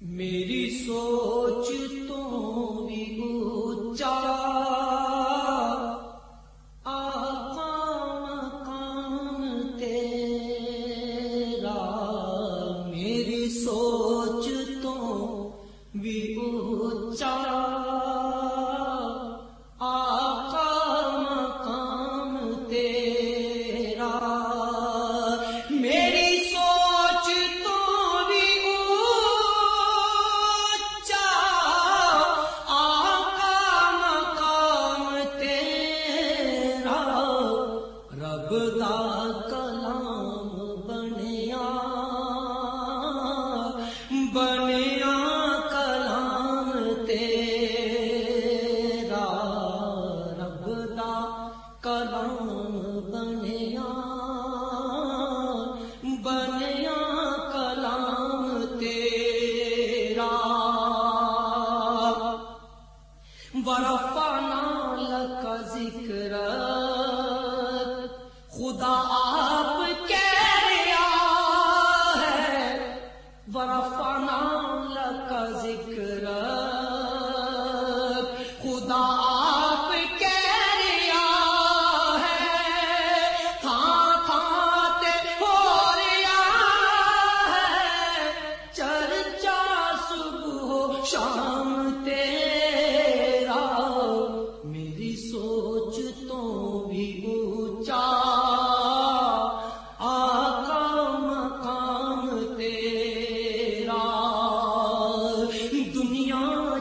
میری سو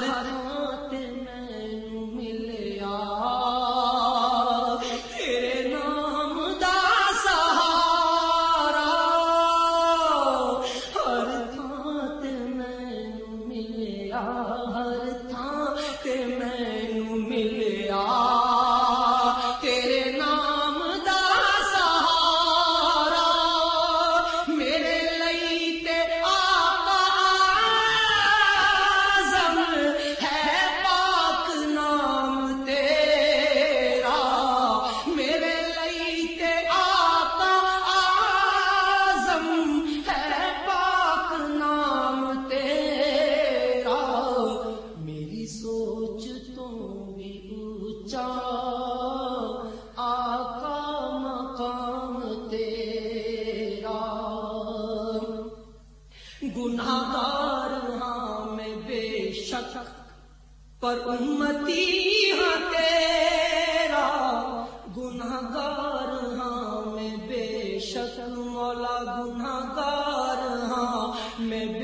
سارے گار ہاں میں بے پر امتی ہاں تیرا۔ گناہ گار ہاں میں بے شک، مولا گناہ گار ہاں میں بے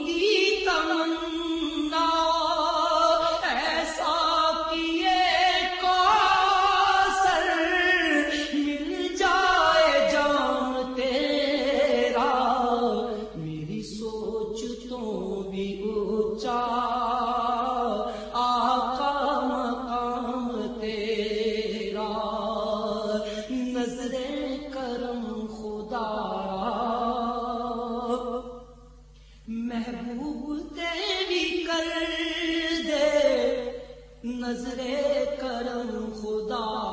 نظر کرم خدا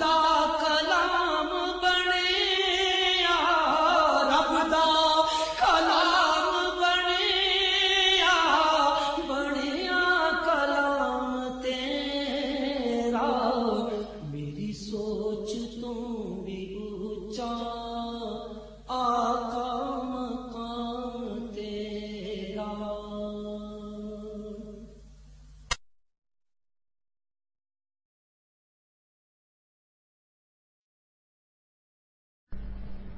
دادا